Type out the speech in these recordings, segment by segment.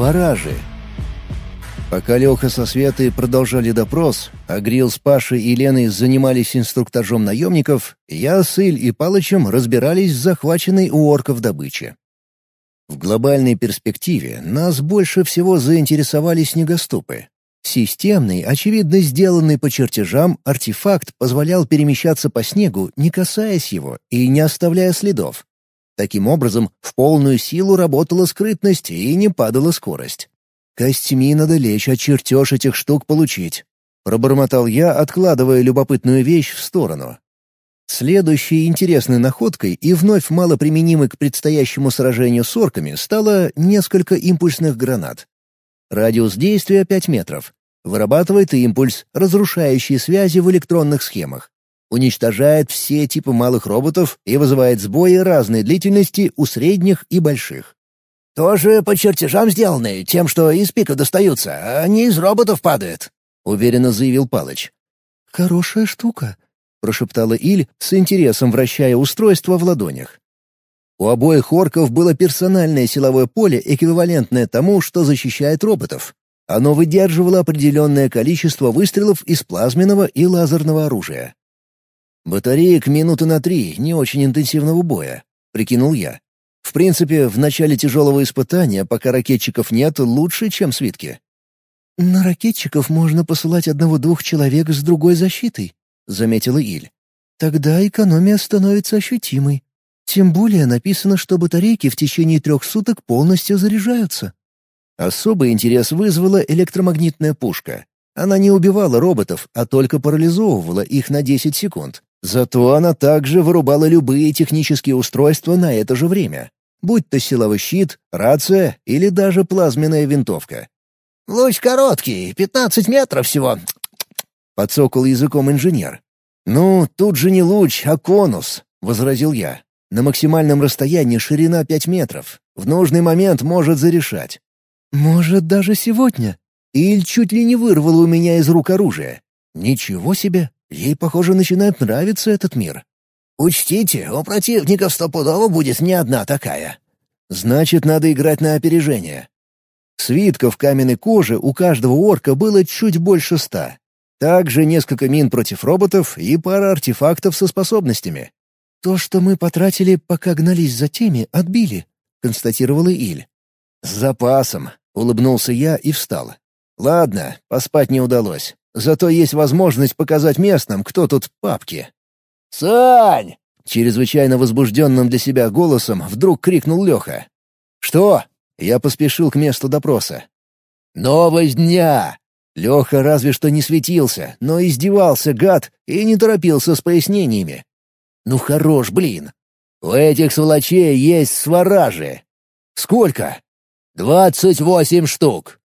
Сваражи. Пока Леха со Светой продолжали допрос, а Грил с Пашей и Леной занимались инструктажом наемников, я с Иль и Палычем разбирались в захваченной у орков добыче. В глобальной перспективе нас больше всего заинтересовали снегоступы. Системный, очевидно сделанный по чертежам, артефакт позволял перемещаться по снегу, не касаясь его и не оставляя следов. Таким образом, в полную силу работала скрытность и не падала скорость. «Костями надо лечь, а чертеж этих штук получить», — пробормотал я, откладывая любопытную вещь в сторону. Следующей интересной находкой и вновь малоприменимой к предстоящему сражению с орками стало несколько импульсных гранат. Радиус действия — 5 метров. Вырабатывает импульс, разрушающий связи в электронных схемах. Уничтожает все типы малых роботов и вызывает сбои разной длительности у средних и больших. «Тоже по чертежам сделаны, тем, что из пика достаются, а не из роботов падает», — уверенно заявил Палыч. «Хорошая штука», — прошептала Иль, с интересом вращая устройство в ладонях. У обоих орков было персональное силовое поле, эквивалентное тому, что защищает роботов. Оно выдерживало определенное количество выстрелов из плазменного и лазерного оружия. «Батареек минуты на три, не очень интенсивного боя», — прикинул я. «В принципе, в начале тяжелого испытания, пока ракетчиков нет, лучше, чем свитки». «На ракетчиков можно посылать одного-двух человек с другой защитой», — заметила Иль. «Тогда экономия становится ощутимой. Тем более написано, что батарейки в течение трех суток полностью заряжаются». Особый интерес вызвала электромагнитная пушка. Она не убивала роботов, а только парализовывала их на 10 секунд. Зато она также вырубала любые технические устройства на это же время, будь то силовой щит, рация или даже плазменная винтовка. «Луч короткий, 15 метров всего. — подсокал языком инженер. «Ну, тут же не луч, а конус», — возразил я. «На максимальном расстоянии ширина пять метров. В нужный момент может зарешать». «Может, даже сегодня?» Иль чуть ли не вырвал у меня из рук оружие. «Ничего себе! Ей, похоже, начинает нравиться этот мир». «Учтите, у противников стопудово будет не одна такая». «Значит, надо играть на опережение». Свитков каменной кожи у каждого орка было чуть больше ста. Также несколько мин против роботов и пара артефактов со способностями. «То, что мы потратили, пока гнались за теми, отбили», — констатировала Иль. «С запасом», — улыбнулся я и встал. «Ладно, поспать не удалось. Зато есть возможность показать местным, кто тут папки». «Сань!» — чрезвычайно возбужденным для себя голосом вдруг крикнул Леха. «Что?» — я поспешил к месту допроса. «Новость дня! Леха разве что не светился, но издевался, гад, и не торопился с пояснениями. «Ну хорош, блин! У этих сволочей есть сваражи!» «Сколько?» «Двадцать восемь штук!»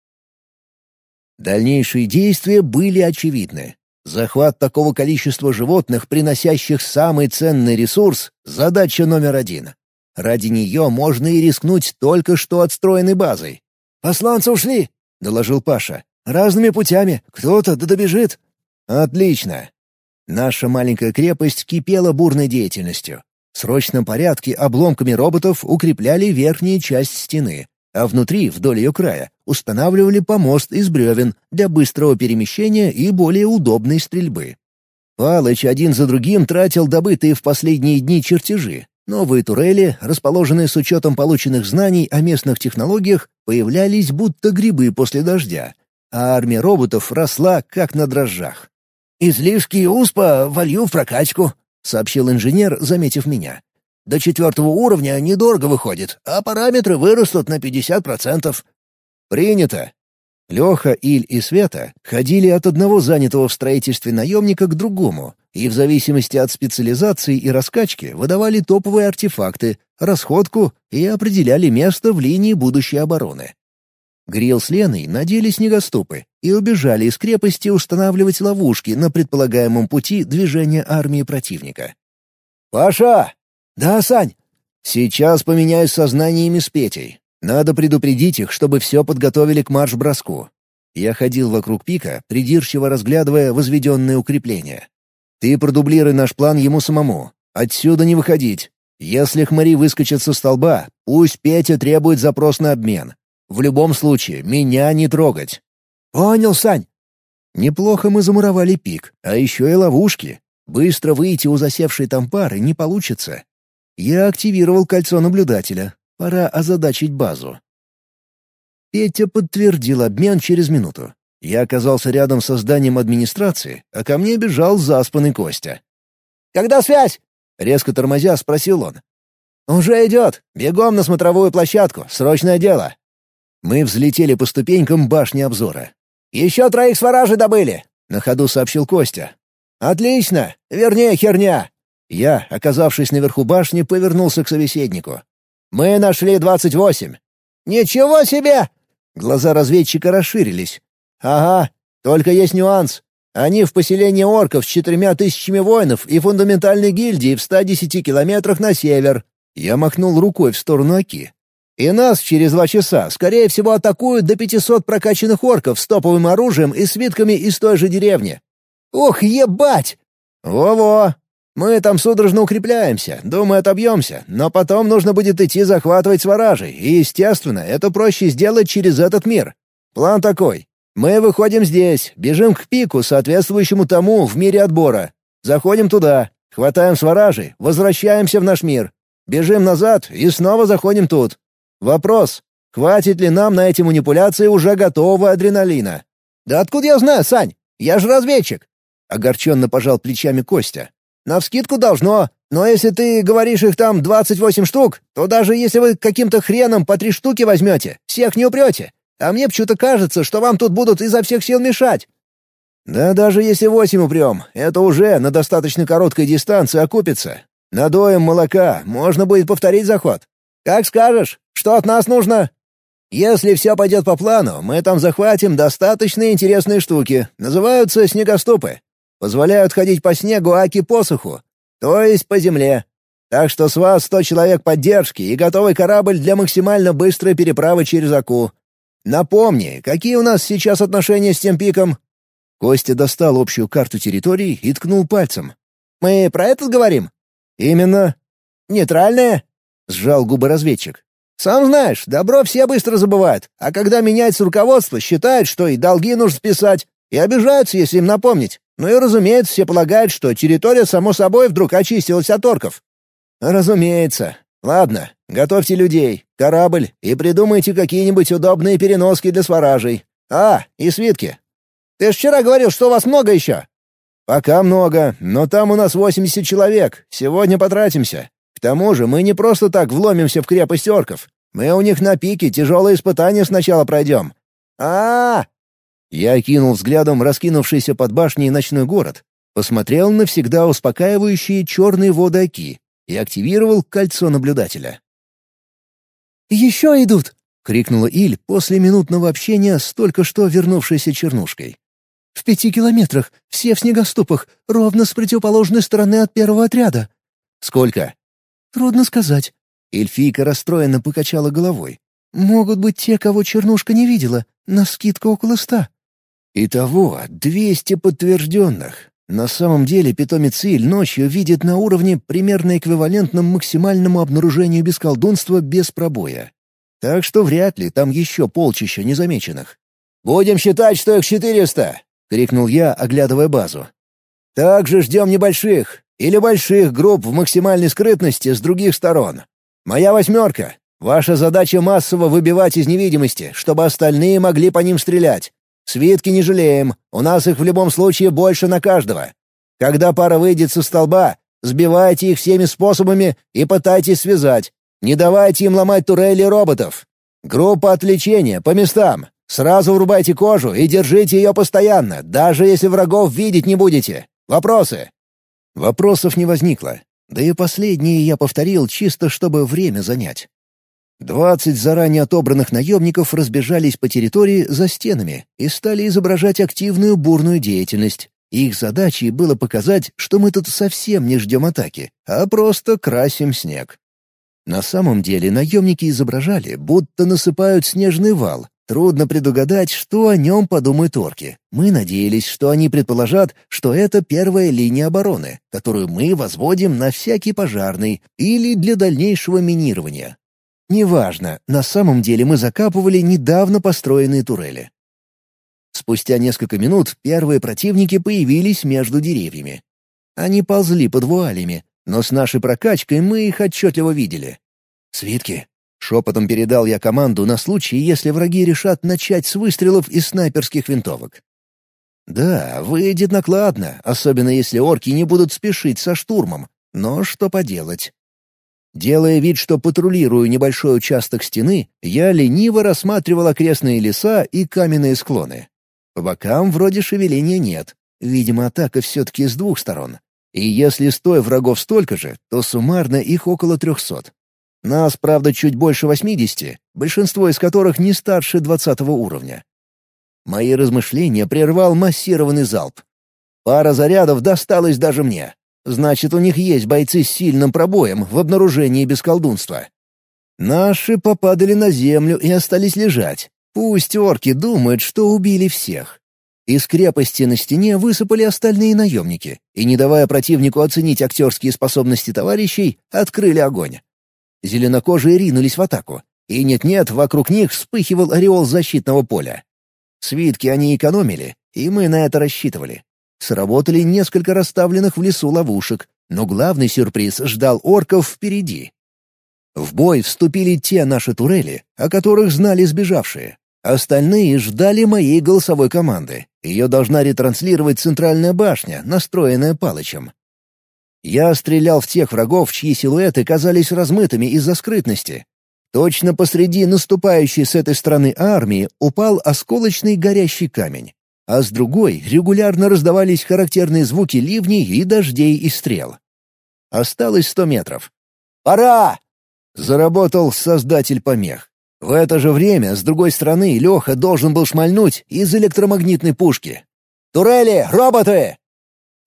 Дальнейшие действия были очевидны. Захват такого количества животных, приносящих самый ценный ресурс — задача номер один. Ради нее можно и рискнуть только что отстроенной базой. «Посланцы ушли!» — доложил Паша. Разными путями. Кто-то да добежит. Отлично. Наша маленькая крепость кипела бурной деятельностью. В срочном порядке обломками роботов укрепляли верхнюю часть стены, а внутри, вдоль ее края, устанавливали помост из бревен для быстрого перемещения и более удобной стрельбы. Палыч один за другим тратил добытые в последние дни чертежи. Новые турели, расположенные с учетом полученных знаний о местных технологиях, появлялись будто грибы после дождя, а армия роботов росла как на дрожжах. «Излишки УСПа волью в прокачку», — сообщил инженер, заметив меня. «До четвертого уровня недорого выходит, а параметры вырастут на 50%. «Принято». Леха, Иль и Света ходили от одного занятого в строительстве наемника к другому, и в зависимости от специализации и раскачки выдавали топовые артефакты, расходку и определяли место в линии будущей обороны. Грил с Леной надели снегоступы и убежали из крепости устанавливать ловушки на предполагаемом пути движения армии противника. «Паша!» «Да, Сань!» «Сейчас поменяюсь сознаниями с Петей. Надо предупредить их, чтобы все подготовили к марш-броску». Я ходил вокруг пика, придирчиво разглядывая возведенные укрепления. «Ты продублируй наш план ему самому. Отсюда не выходить. Если хмари выскочат со столба, пусть Петя требует запрос на обмен. В любом случае, меня не трогать». «Понял, Сань». Неплохо мы замуровали пик, а еще и ловушки. Быстро выйти у засевшей там пары не получится. Я активировал кольцо наблюдателя. Пора озадачить базу. Петя подтвердил обмен через минуту. Я оказался рядом со зданием администрации, а ко мне бежал заспанный Костя. «Когда связь?» — резко тормозя спросил он. «Уже идет. Бегом на смотровую площадку. Срочное дело». Мы взлетели по ступенькам башни обзора. «Еще троих сваражей добыли», — на ходу сообщил Костя. «Отлично! Вернее, херня!» Я, оказавшись наверху башни, повернулся к собеседнику. «Мы нашли двадцать восемь!» «Ничего себе!» Глаза разведчика расширились. «Ага, только есть нюанс. Они в поселении орков с четырьмя тысячами воинов и фундаментальной гильдии в 110 километрах на север». Я махнул рукой в сторону Аки. «И нас через два часа, скорее всего, атакуют до 500 прокачанных орков с топовым оружием и свитками из той же деревни». «Ох, ебать!» «Во-во! Мы там судорожно укрепляемся, думаю, отобьемся, но потом нужно будет идти захватывать сваражей, и, естественно, это проще сделать через этот мир. План такой. Мы выходим здесь, бежим к пику, соответствующему тому в мире отбора. Заходим туда, хватаем сваражей, возвращаемся в наш мир. Бежим назад и снова заходим тут. Вопрос. Хватит ли нам на эти манипуляции уже готового адреналина? Да откуда я знаю, Сань? Я же разведчик. Огорченно пожал плечами Костя. Навскидку должно, но если ты говоришь их там двадцать восемь штук, то даже если вы каким-то хреном по три штуки возьмете, всех не упрете. А мне почему-то кажется, что вам тут будут изо всех сил мешать». «Да даже если восемь упрем, это уже на достаточно короткой дистанции окупится. Надоем молока, можно будет повторить заход. Как скажешь, что от нас нужно?» «Если все пойдет по плану, мы там захватим достаточно интересные штуки. Называются снегоступы. Позволяют ходить по снегу аки посуху, то есть по земле. Так что с вас сто человек поддержки и готовый корабль для максимально быстрой переправы через Аку. Напомни, какие у нас сейчас отношения с тем пиком?» Костя достал общую карту территории и ткнул пальцем. «Мы про это говорим?» «Именно». «Нейтральное?» — сжал губы разведчик. «Сам знаешь, добро все быстро забывают, а когда меняется руководство, считают, что и долги нужно списать, и обижаются, если им напомнить. Ну и, разумеется, все полагают, что территория само собой вдруг очистилась от орков. Разумеется. Ладно, готовьте людей, корабль и придумайте какие-нибудь удобные переноски для сваражей. А, и свитки. Ты ж вчера говорил, что у вас много еще. Пока много, но там у нас 80 человек. Сегодня потратимся. К тому же мы не просто так вломимся в крепость орков. Мы у них на пике тяжелые испытания сначала пройдем. А, -а, -а я окинул взглядом раскинувшийся под башней ночной город, посмотрел на всегда успокаивающие черные воды Оки и активировал кольцо наблюдателя. «Еще идут!» — крикнула Иль после минутного общения с только что вернувшейся чернушкой. «В пяти километрах, все в снегоступах, ровно с противоположной стороны от первого отряда». «Сколько?» «Трудно сказать». Эльфийка расстроенно покачала головой. «Могут быть те, кого чернушка не видела, на скидку около ста». Итого двести подтвержденных. На самом деле питомец Иль ночью видит на уровне примерно эквивалентном максимальному обнаружению без колдунства без пробоя. Так что вряд ли там еще полчища незамеченных. «Будем считать, что их четыреста!» — крикнул я, оглядывая базу. «Также ждем небольших или больших групп в максимальной скрытности с других сторон. Моя восьмерка. Ваша задача массово выбивать из невидимости, чтобы остальные могли по ним стрелять. Свитки не жалеем, у нас их в любом случае больше на каждого. Когда пара выйдет со столба, сбивайте их всеми способами и пытайтесь связать. Не давайте им ломать турели роботов. Группа отвлечения по местам. Сразу врубайте кожу и держите ее постоянно, даже если врагов видеть не будете. Вопросы?» Вопросов не возникло. Да и последние я повторил чисто, чтобы время занять. Двадцать заранее отобранных наемников разбежались по территории за стенами и стали изображать активную бурную деятельность. Их задачей было показать, что мы тут совсем не ждем атаки, а просто красим снег. На самом деле наемники изображали, будто насыпают снежный вал. Трудно предугадать, что о нем подумают орки. Мы надеялись, что они предположат, что это первая линия обороны, которую мы возводим на всякий пожарный или для дальнейшего минирования. Неважно, на самом деле мы закапывали недавно построенные турели. Спустя несколько минут первые противники появились между деревьями. Они ползли под вуалями, но с нашей прокачкой мы их отчетливо видели. «Свитки!» — шепотом передал я команду на случай, если враги решат начать с выстрелов из снайперских винтовок. Да, выйдет накладно, особенно если орки не будут спешить со штурмом. Но что поделать? Делая вид, что патрулирую небольшой участок стены, я лениво рассматривал окрестные леса и каменные склоны. По бокам вроде шевеления нет. Видимо, атака все-таки с двух сторон. И если стой врагов столько же, то суммарно их около трехсот. Нас, правда, чуть больше восьмидесяти, большинство из которых не старше двадцатого уровня. Мои размышления прервал массированный залп. Пара зарядов досталась даже мне. Значит, у них есть бойцы с сильным пробоем в обнаружении без колдунства. Наши попадали на землю и остались лежать. Пусть орки думают, что убили всех. Из крепости на стене высыпали остальные наемники, и, не давая противнику оценить актерские способности товарищей, открыли огонь. Зеленокожие ринулись в атаку, и нет-нет, вокруг них вспыхивал ореол защитного поля. Свитки они экономили, и мы на это рассчитывали. Сработали несколько расставленных в лесу ловушек, но главный сюрприз ждал орков впереди. В бой вступили те наши турели, о которых знали сбежавшие. Остальные ждали моей голосовой команды. Ее должна ретранслировать центральная башня, настроенная Палычем. Я стрелял в тех врагов, чьи силуэты казались размытыми из-за скрытности, Точно посреди наступающей с этой стороны армии упал осколочный горящий камень, а с другой регулярно раздавались характерные звуки ливней и дождей и стрел. Осталось сто метров. «Пора!» — заработал создатель помех. В это же время с другой стороны Леха должен был шмальнуть из электромагнитной пушки. «Турели! Роботы!»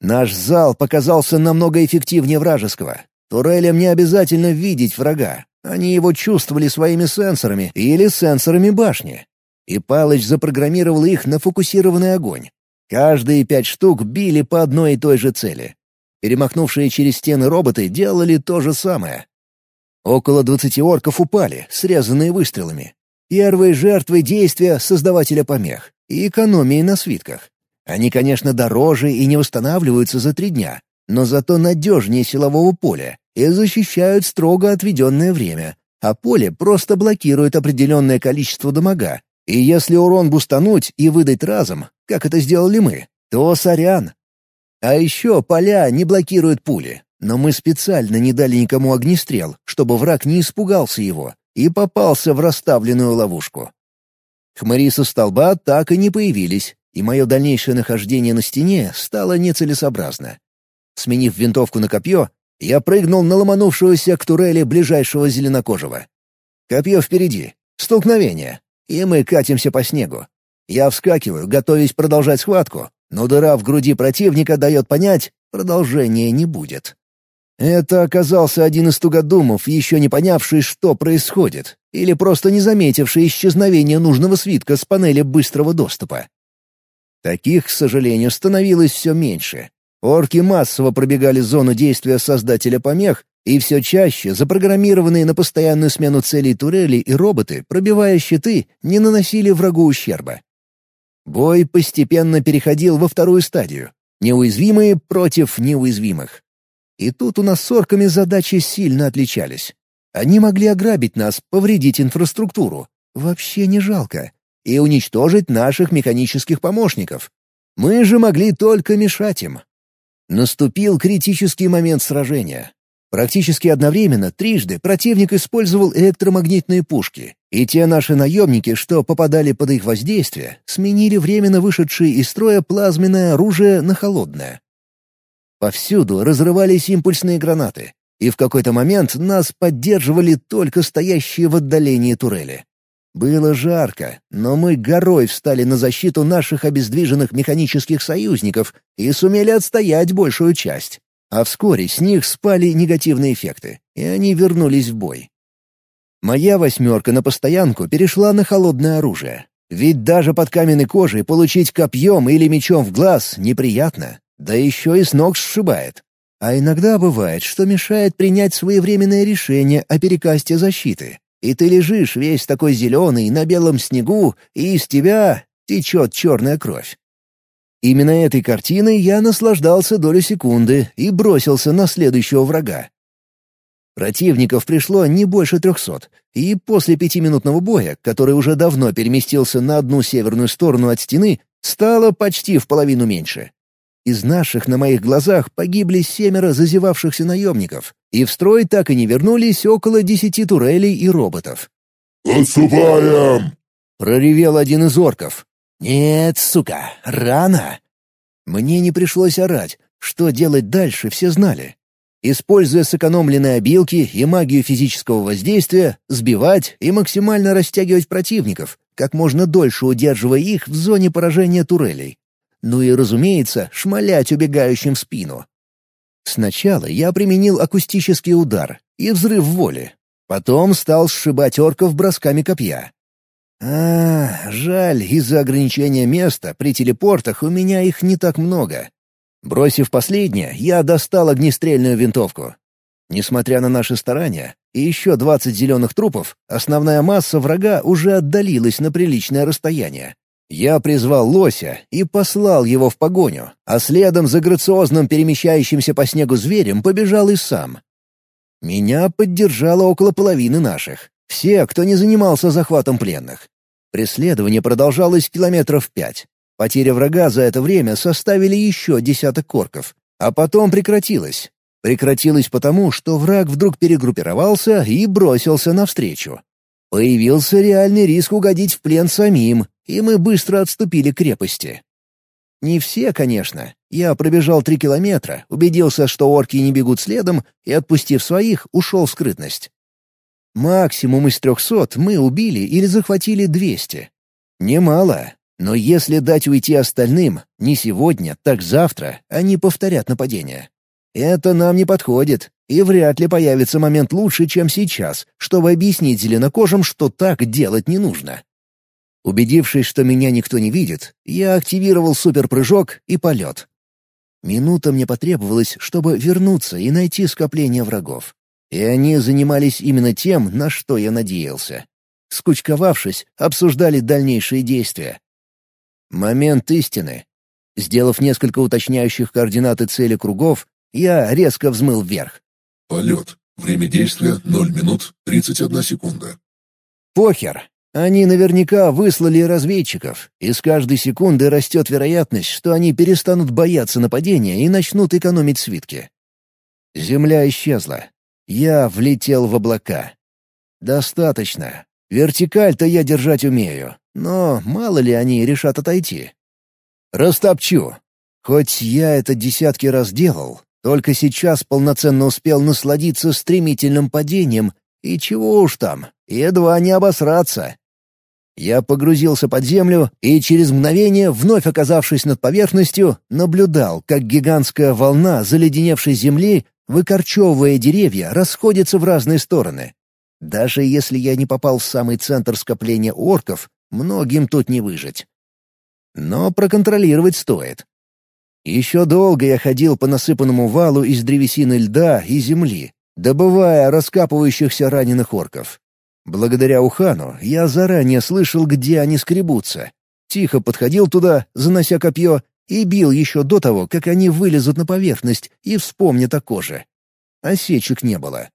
Наш зал показался намного эффективнее вражеского. Турелям не обязательно видеть врага. Они его чувствовали своими сенсорами или сенсорами башни. И Палыч запрограммировал их на фокусированный огонь. Каждые пять штук били по одной и той же цели. Перемахнувшие через стены роботы делали то же самое. Около двадцати орков упали, срезанные выстрелами. Первые жертвы действия создавателя помех и экономии на свитках. Они, конечно, дороже и не восстанавливаются за три дня, но зато надежнее силового поля и защищают строго отведенное время, а поле просто блокирует определенное количество дамага. И если урон бустануть и выдать разом, как это сделали мы, то сорян. А еще поля не блокируют пули, но мы специально не дали никому огнестрел, чтобы враг не испугался его и попался в расставленную ловушку. Хмари со столба так и не появились, и мое дальнейшее нахождение на стене стало нецелесообразно. Сменив винтовку на копье, я прыгнул на ломанувшуюся к турели ближайшего зеленокожего. Копье впереди. Столкновение. И мы катимся по снегу. Я вскакиваю, готовясь продолжать схватку, но дыра в груди противника дает понять, продолжения не будет. Это оказался один из тугодумов, еще не понявший, что происходит, или просто не заметивший исчезновение нужного свитка с панели быстрого доступа. Таких, к сожалению, становилось все меньше, Орки массово пробегали зону действия создателя помех, и все чаще запрограммированные на постоянную смену целей турели и роботы, пробивая щиты, не наносили врагу ущерба. Бой постепенно переходил во вторую стадию. Неуязвимые против неуязвимых. И тут у нас с орками задачи сильно отличались. Они могли ограбить нас, повредить инфраструктуру. Вообще не жалко. И уничтожить наших механических помощников. Мы же могли только мешать им. Наступил критический момент сражения. Практически одновременно, трижды, противник использовал электромагнитные пушки, и те наши наемники, что попадали под их воздействие, сменили временно вышедшие из строя плазменное оружие на холодное. Повсюду разрывались импульсные гранаты, и в какой-то момент нас поддерживали только стоящие в отдалении турели. Было жарко, но мы горой встали на защиту наших обездвиженных механических союзников и сумели отстоять большую часть. А вскоре с них спали негативные эффекты, и они вернулись в бой. Моя восьмерка на постоянку перешла на холодное оружие. Ведь даже под каменной кожей получить копьем или мечом в глаз неприятно, да еще и с ног сшибает. А иногда бывает, что мешает принять своевременное решение о перекасте защиты. и ты лежишь весь такой зеленый на белом снегу, и из тебя течет черная кровь. Именно этой картиной я наслаждался долю секунды и бросился на следующего врага. Противников пришло не больше трехсот, и после пятиминутного боя, который уже давно переместился на одну северную сторону от стены, стало почти в половину меньше. Из наших на моих глазах погибли семеро зазевавшихся наемников, и в строй так и не вернулись около десяти турелей и роботов. «Отступаем!» — проревел один из орков. «Нет, сука, рано!» Мне не пришлось орать. Что делать дальше, все знали. Используя сэкономленные обилки и магию физического воздействия, сбивать и максимально растягивать противников, как можно дольше удерживая их в зоне поражения турелей. Ну и, разумеется, шмалять убегающим в спину. Сначала я применил акустический удар и взрыв воли. Потом стал сшибать орков бросками копья. А, жаль, из-за ограничения места при телепортах у меня их не так много. Бросив последнее, я достал огнестрельную винтовку. Несмотря на наши старания и еще двадцать зеленых трупов, основная масса врага уже отдалилась на приличное расстояние. Я призвал лося и послал его в погоню, а следом за грациозным перемещающимся по снегу зверем побежал и сам. Меня поддержало около половины наших. Все, кто не занимался захватом пленных. Преследование продолжалось километров пять. Потери врага за это время составили еще десяток корков, а потом прекратилось. Прекратилось потому, что враг вдруг перегруппировался и бросился навстречу. Появился реальный риск угодить в плен самим, и мы быстро отступили к крепости. Не все, конечно. Я пробежал три километра, убедился, что орки не бегут следом, и, отпустив своих, ушел в скрытность. Максимум из трехсот мы убили или захватили двести. Немало, но если дать уйти остальным, не сегодня, так завтра, они повторят нападение. Это нам не подходит, и вряд ли появится момент лучше, чем сейчас, чтобы объяснить зеленокожим, что так делать не нужно. Убедившись, что меня никто не видит, я активировал суперпрыжок и полет. Минута мне потребовалась, чтобы вернуться и найти скопление врагов. И они занимались именно тем, на что я надеялся. Скучковавшись, обсуждали дальнейшие действия. Момент истины. Сделав несколько уточняющих координаты цели кругов, я резко взмыл вверх. Полет. Время действия — 0 минут 31 секунда. Похер. Они наверняка выслали разведчиков, и с каждой секунды растет вероятность, что они перестанут бояться нападения и начнут экономить свитки. Земля исчезла. Я влетел в облака. Достаточно. Вертикаль-то я держать умею, но мало ли они решат отойти. Растопчу. Хоть я это десятки раз делал, только сейчас полноценно успел насладиться стремительным падением, и чего уж там, едва не обосраться. Я погрузился под землю и через мгновение, вновь оказавшись над поверхностью, наблюдал, как гигантская волна заледеневшей земли выкорчевывая деревья, расходятся в разные стороны. Даже если я не попал в самый центр скопления орков, многим тут не выжить. Но проконтролировать стоит. Еще долго я ходил по насыпанному валу из древесины льда и земли, добывая раскапывающихся раненых орков. Благодаря Ухану я заранее слышал, где они скребутся. Тихо подходил туда, занося копье, и бил еще до того, как они вылезут на поверхность и вспомнят о коже. Осечек не было.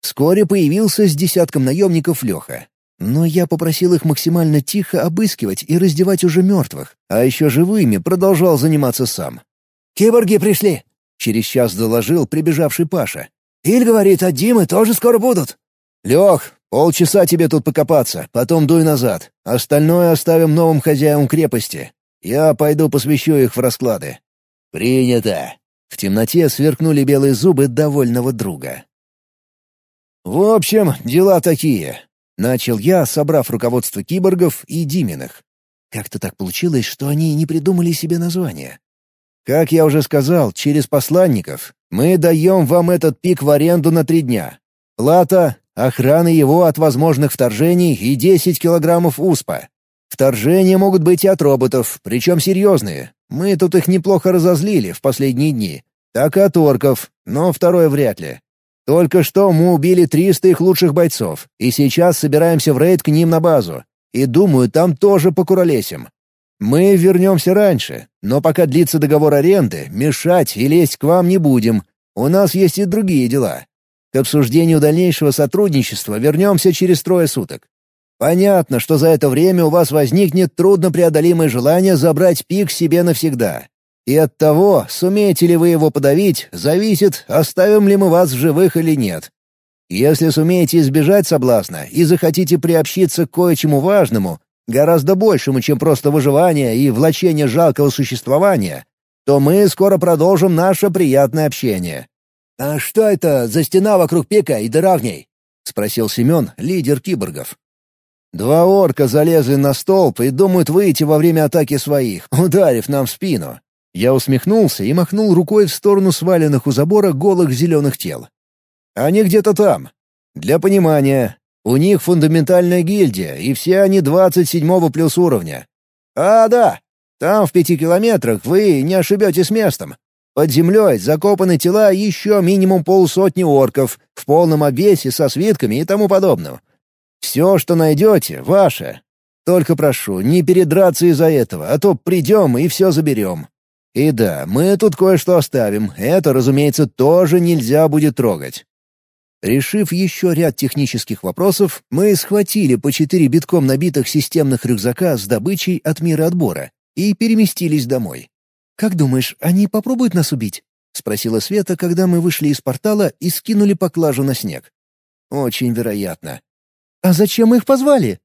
Вскоре появился с десятком наемников Леха. Но я попросил их максимально тихо обыскивать и раздевать уже мертвых, а еще живыми продолжал заниматься сам. «Киборги пришли!» — через час доложил прибежавший Паша. «Иль говорит, а Димы тоже скоро будут». «Лех, полчаса тебе тут покопаться, потом дуй назад. Остальное оставим новым хозяевам крепости. Я пойду посвящу их в расклады». «Принято!» В темноте сверкнули белые зубы довольного друга. «В общем, дела такие», — начал я, собрав руководство киборгов и Диминых. Как-то так получилось, что они не придумали себе название. Как я уже сказал, через посланников мы даем вам этот пик в аренду на три дня. Плата — охрана его от возможных вторжений и 10 килограммов успа. Вторжения могут быть и от роботов, причем серьезные. Мы тут их неплохо разозлили в последние дни. Так и от орков, но второе вряд ли. Только что мы убили 300 их лучших бойцов, и сейчас собираемся в рейд к ним на базу. И думаю, там тоже покуролесим. Мы вернемся раньше, но пока длится договор аренды, мешать и лезть к вам не будем. У нас есть и другие дела. К обсуждению дальнейшего сотрудничества вернемся через трое суток. Понятно, что за это время у вас возникнет труднопреодолимое желание забрать пик себе навсегда. И от того, сумеете ли вы его подавить, зависит, оставим ли мы вас в живых или нет. Если сумеете избежать соблазна и захотите приобщиться к кое-чему важному, гораздо большему, чем просто выживание и влачение жалкого существования, то мы скоро продолжим наше приятное общение. «А что это за стена вокруг пика и дыра в ней?» — спросил Семен, лидер киборгов. «Два орка залезли на столб и думают выйти во время атаки своих, ударив нам в спину». Я усмехнулся и махнул рукой в сторону сваленных у забора голых зеленых тел. «Они где-то там. Для понимания, у них фундаментальная гильдия, и все они двадцать седьмого плюс уровня. А, да, там в пяти километрах вы не ошибетесь местом. Под землей закопаны тела еще минимум полсотни орков, в полном обвесе со свитками и тому подобным. Все, что найдете, ваше. Только прошу, не передраться из-за этого, а то придем и все заберем. И да, мы тут кое-что оставим, это, разумеется, тоже нельзя будет трогать. Решив еще ряд технических вопросов, мы схватили по четыре битком набитых системных рюкзака с добычей от мира отбора и переместились домой. «Как думаешь, они попробуют нас убить?» — спросила Света, когда мы вышли из портала и скинули поклажу на снег. «Очень вероятно». «А зачем мы их позвали?»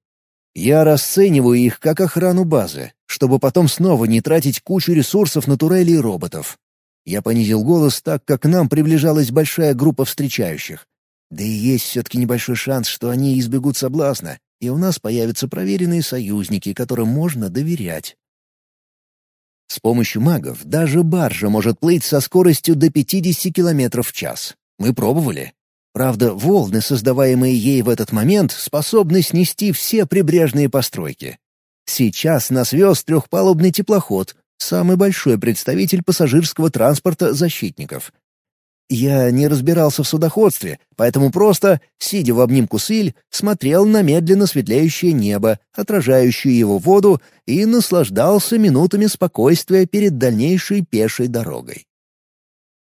«Я расцениваю их как охрану базы, чтобы потом снова не тратить кучу ресурсов на турели и роботов». Я понизил голос так, как к нам приближалась большая группа встречающих. Да и есть все-таки небольшой шанс, что они избегут соблазна, и у нас появятся проверенные союзники, которым можно доверять. С помощью магов даже баржа может плыть со скоростью до 50 км в час. Мы пробовали. Правда, волны, создаваемые ей в этот момент, способны снести все прибрежные постройки. Сейчас нас вез трехпалубный теплоход, самый большой представитель пассажирского транспорта защитников — я не разбирался в судоходстве, поэтому просто, сидя в обнимку с Иль, смотрел на медленно светлеющее небо, отражающую его воду, и наслаждался минутами спокойствия перед дальнейшей пешей дорогой.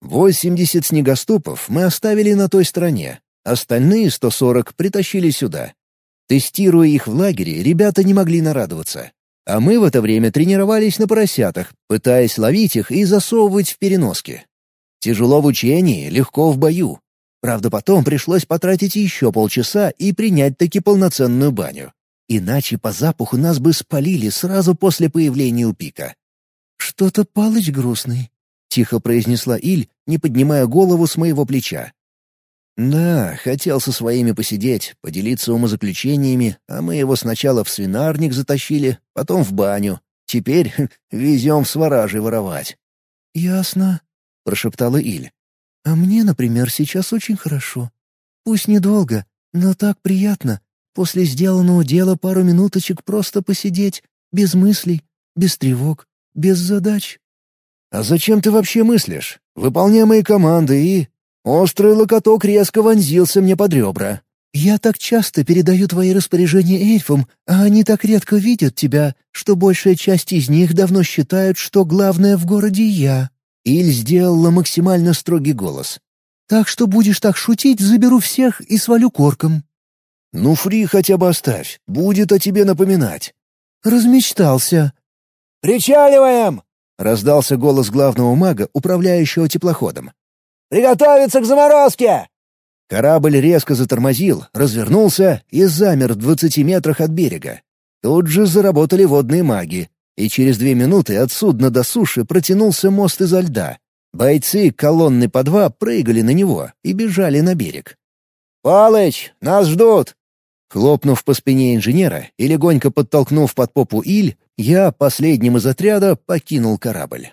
Восемьдесят снегоступов мы оставили на той стороне, остальные сто сорок притащили сюда. Тестируя их в лагере, ребята не могли нарадоваться. А мы в это время тренировались на поросятах, пытаясь ловить их и засовывать в переноски. Тяжело в учении, легко в бою. Правда, потом пришлось потратить еще полчаса и принять таки полноценную баню. Иначе по запаху нас бы спалили сразу после появления у пика. «Что-то Палыч грустный», — тихо произнесла Иль, не поднимая голову с моего плеча. «Да, хотел со своими посидеть, поделиться умозаключениями, а мы его сначала в свинарник затащили, потом в баню. Теперь везем в сваражи воровать». «Ясно», — прошептала Иль. «А мне, например, сейчас очень хорошо. Пусть недолго, но так приятно. После сделанного дела пару минуточек просто посидеть, без мыслей, без тревог, без задач». «А зачем ты вообще мыслишь? Выполняй мои команды и...» Острый локоток резко вонзился мне под ребра. «Я так часто передаю твои распоряжения эльфам, а они так редко видят тебя, что большая часть из них давно считают, что главное в городе я». Иль сделала максимально строгий голос. «Так что будешь так шутить, заберу всех и свалю корком». «Ну, Фри хотя бы оставь, будет о тебе напоминать». «Размечтался». «Причаливаем!» — раздался голос главного мага, управляющего теплоходом. «Приготовиться к заморозке!» Корабль резко затормозил, развернулся и замер в двадцати метрах от берега. Тут же заработали водные маги, и через две минуты от судна до суши протянулся мост изо льда. Бойцы колонны по два прыгали на него и бежали на берег. «Палыч, нас ждут!» Хлопнув по спине инженера и легонько подтолкнув под попу Иль, я, последним из отряда, покинул корабль.